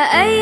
أي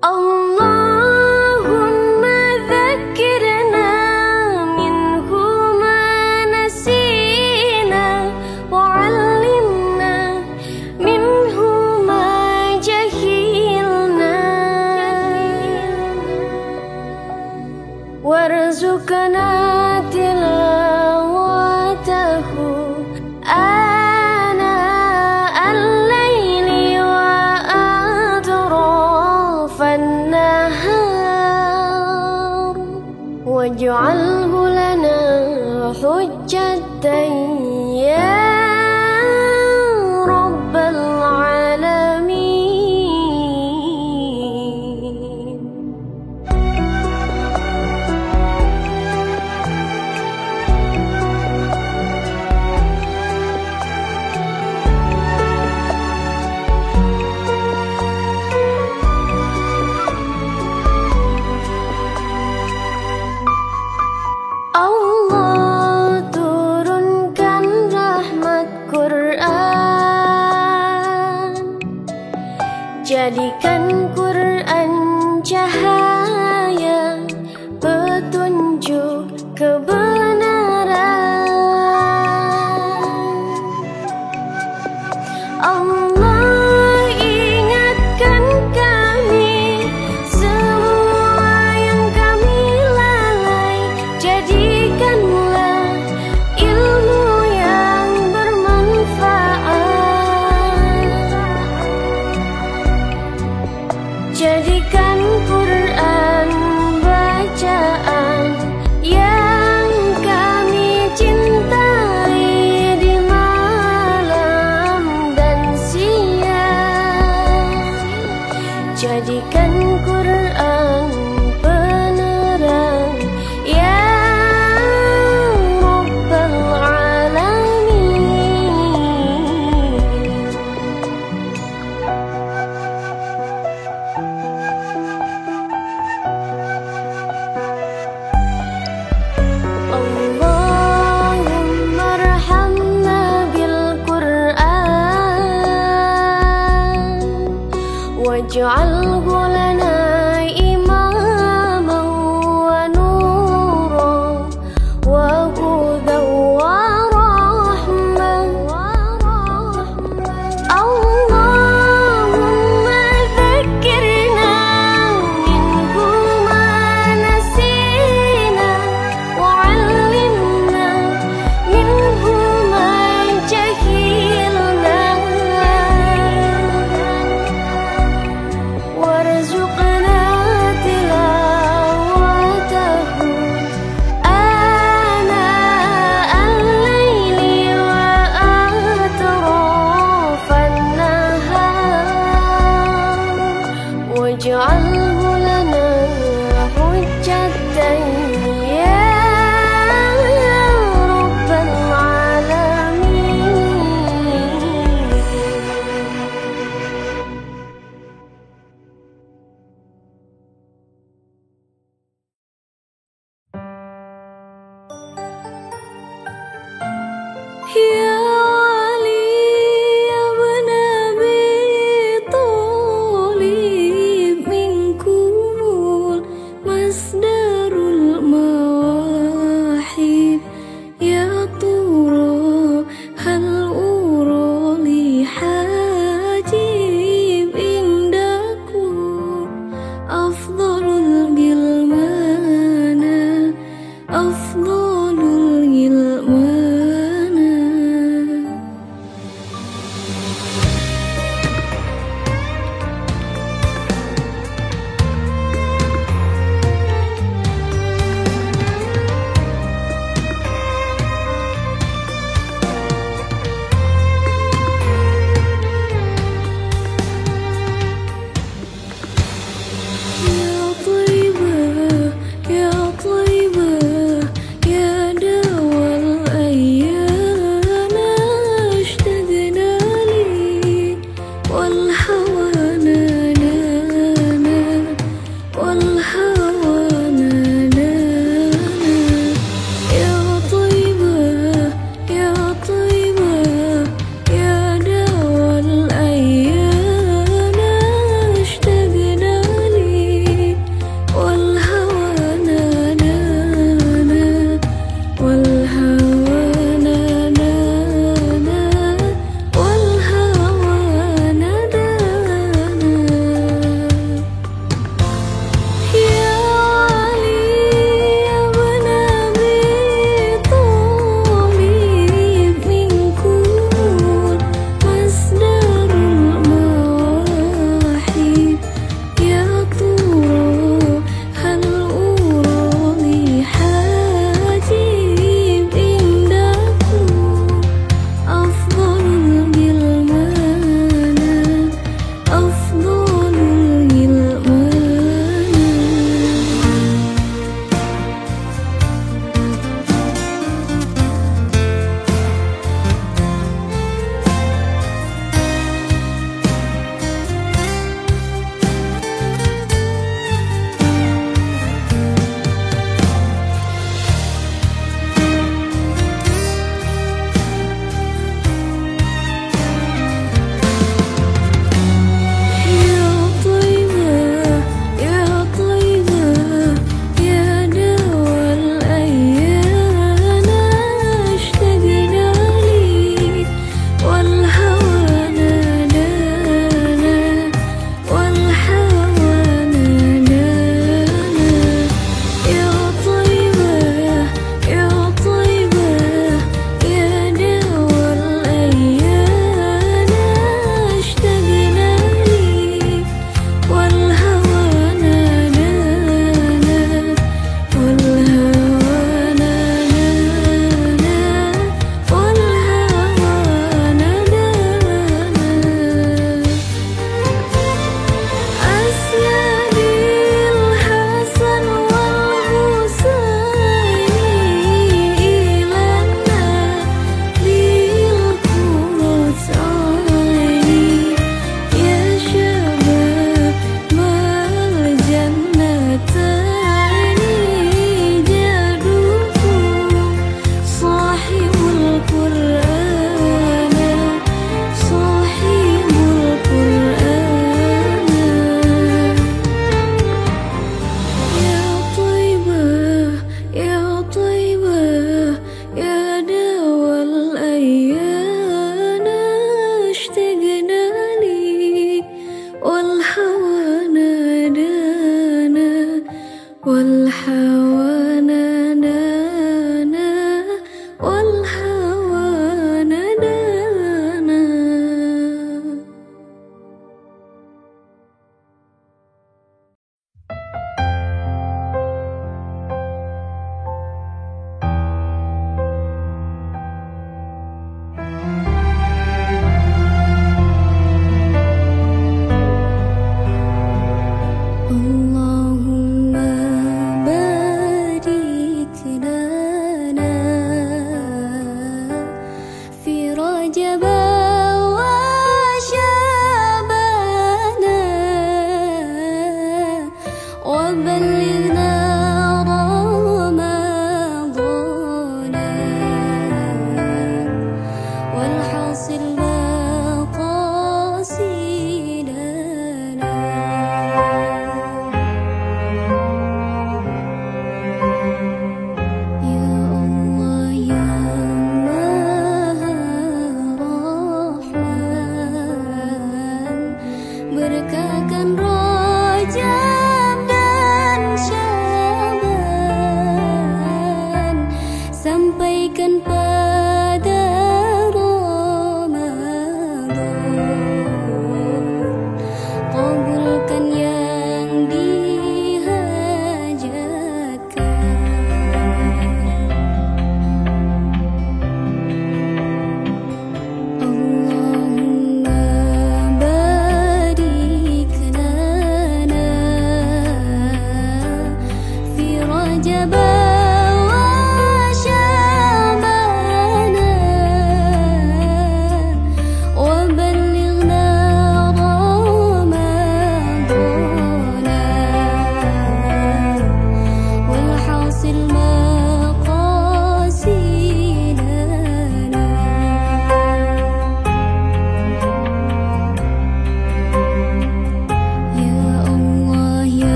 Oh.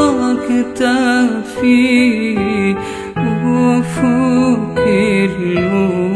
تركت في وفوق الوجود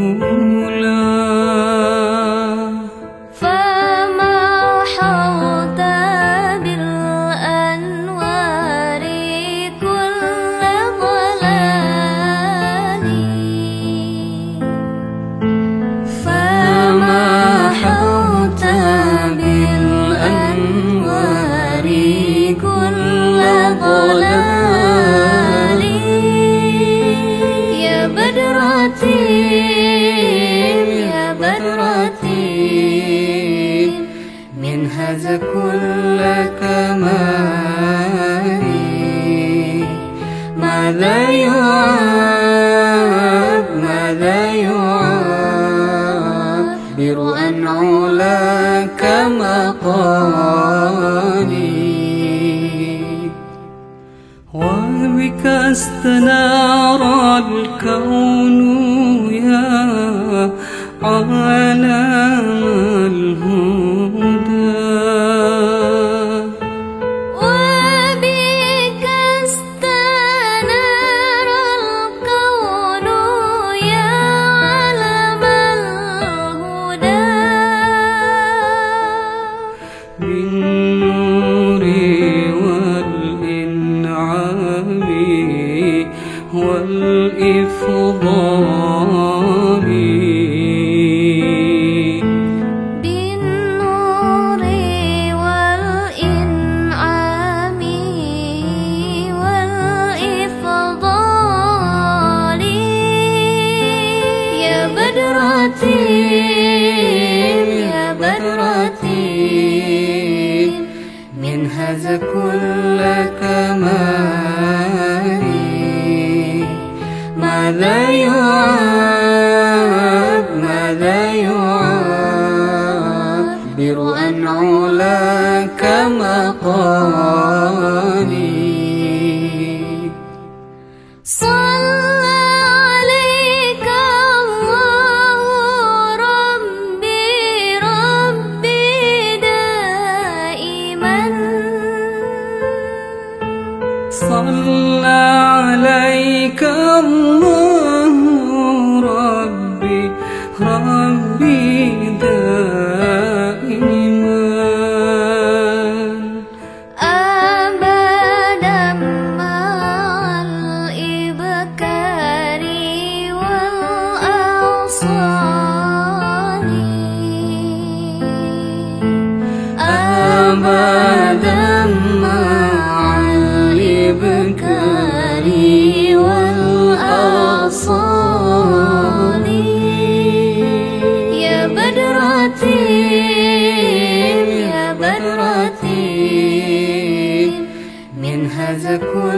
такой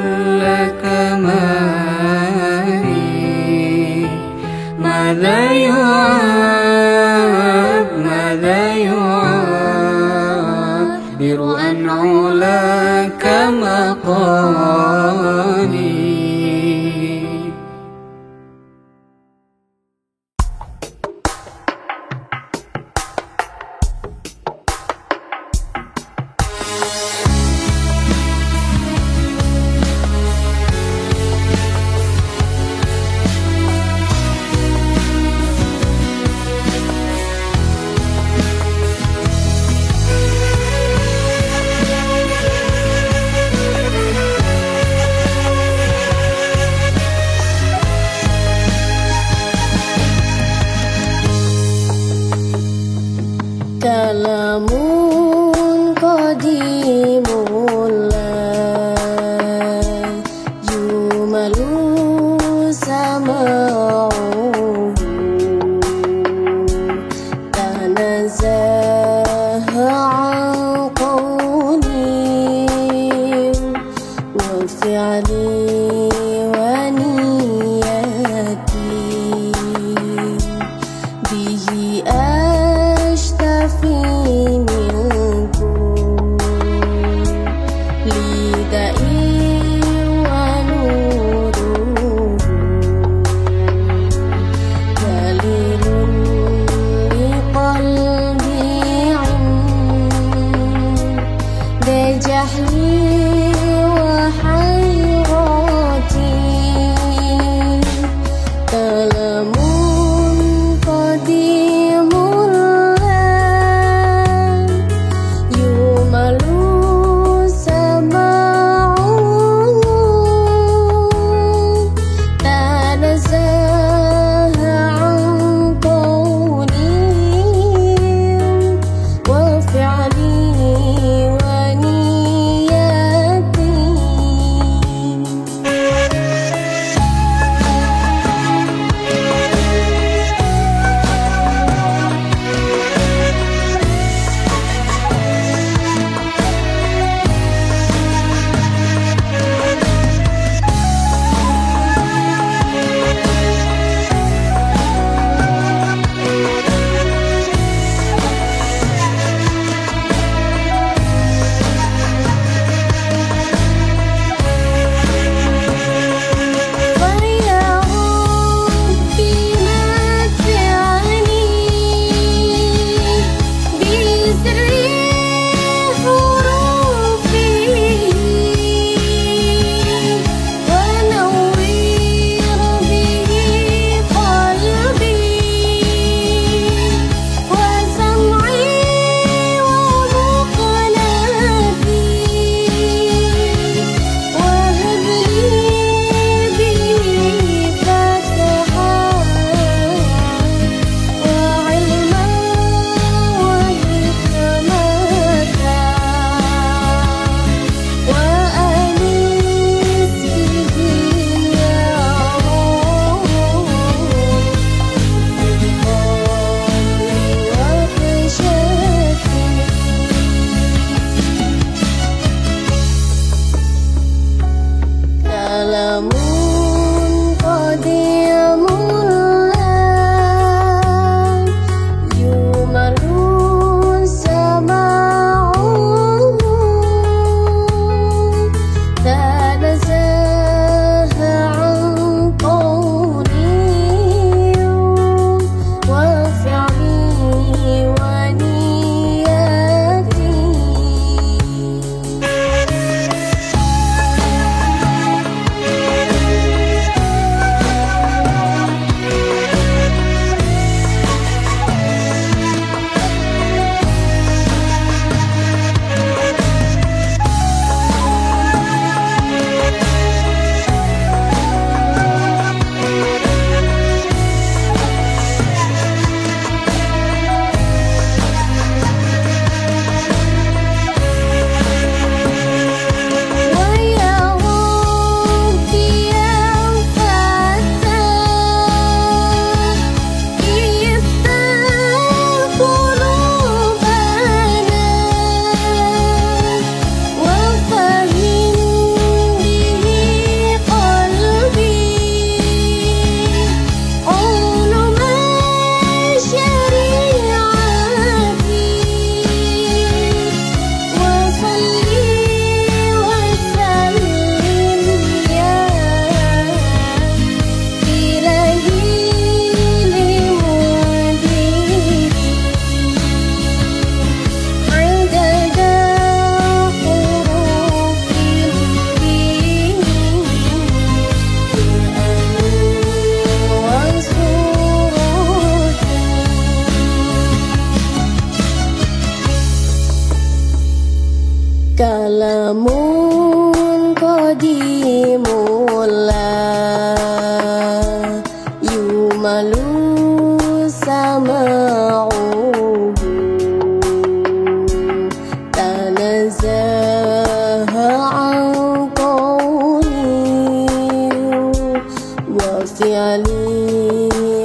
you.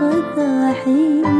وضحيه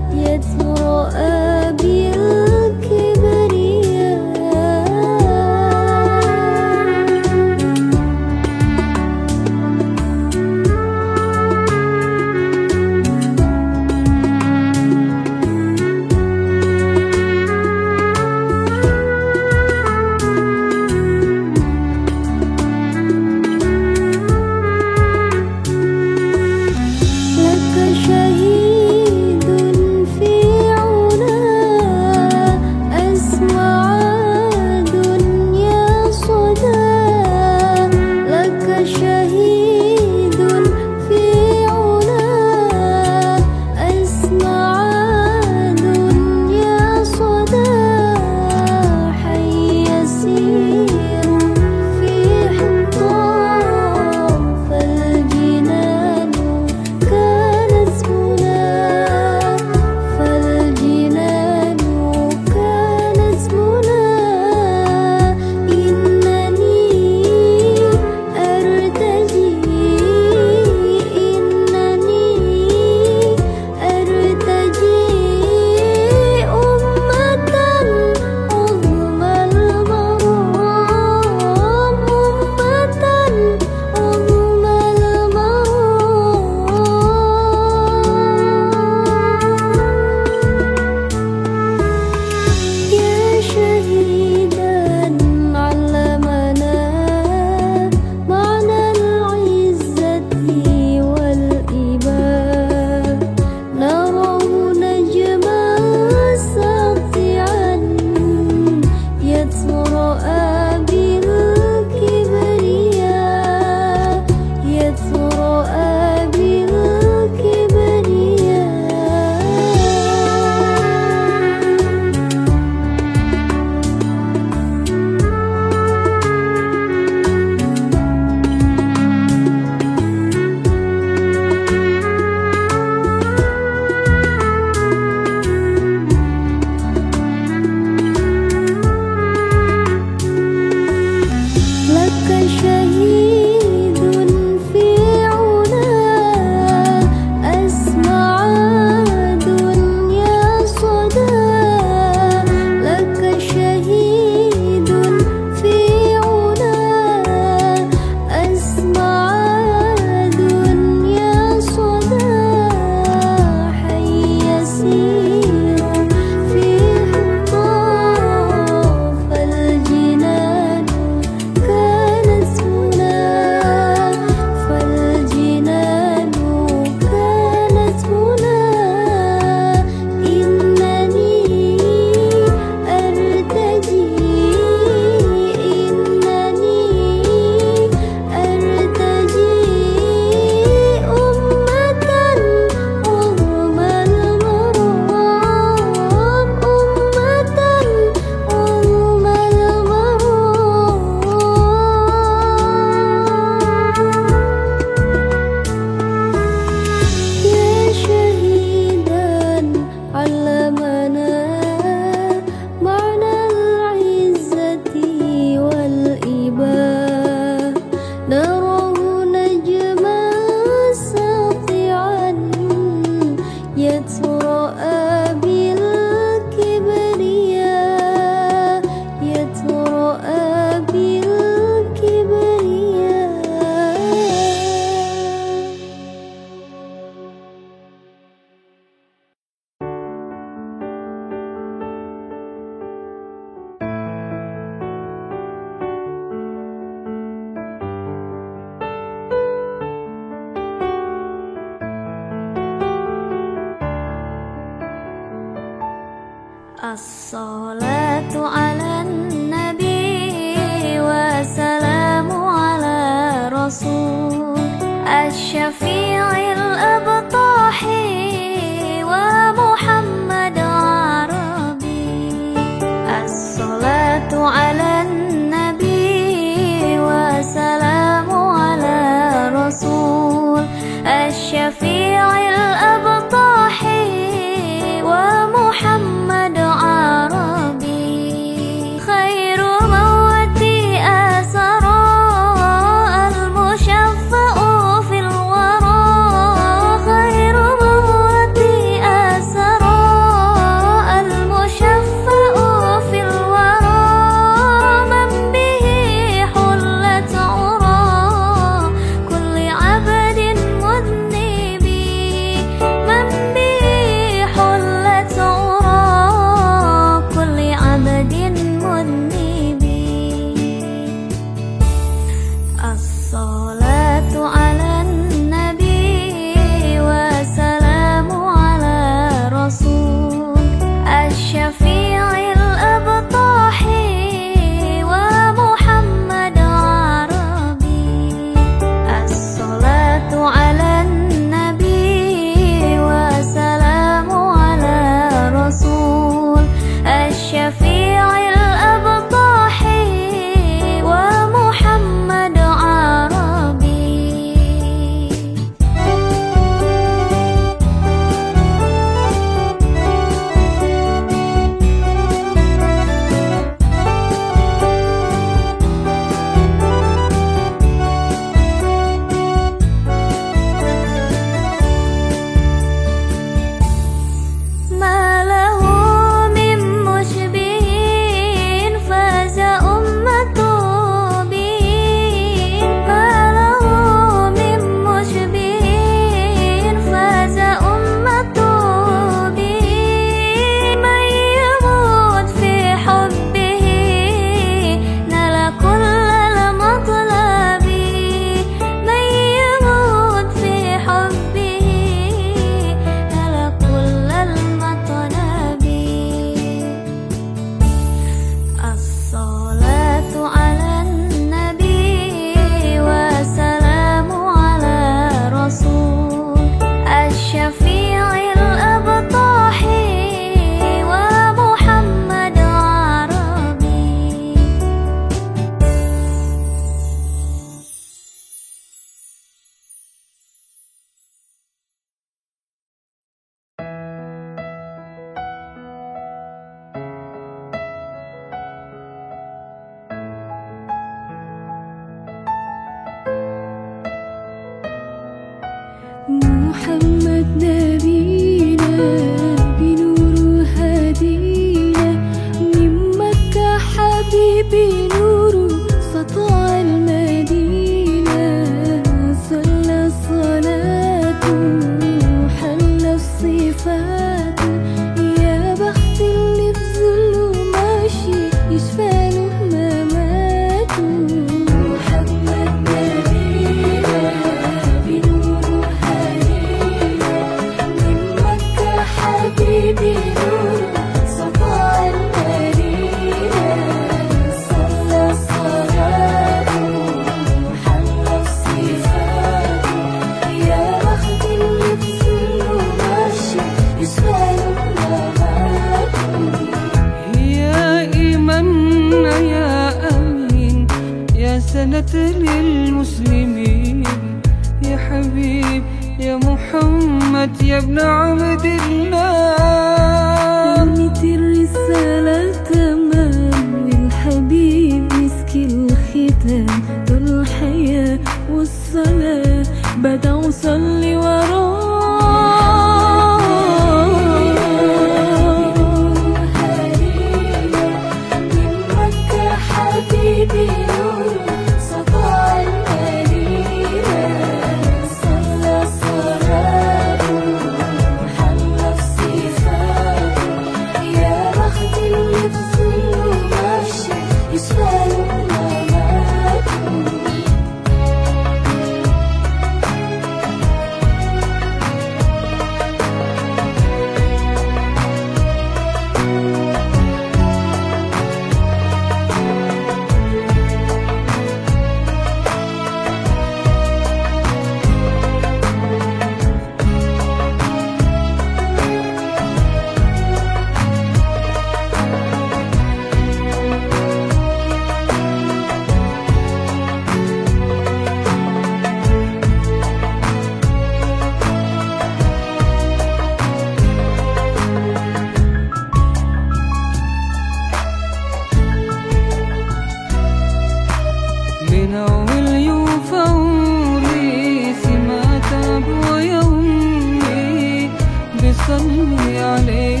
your name.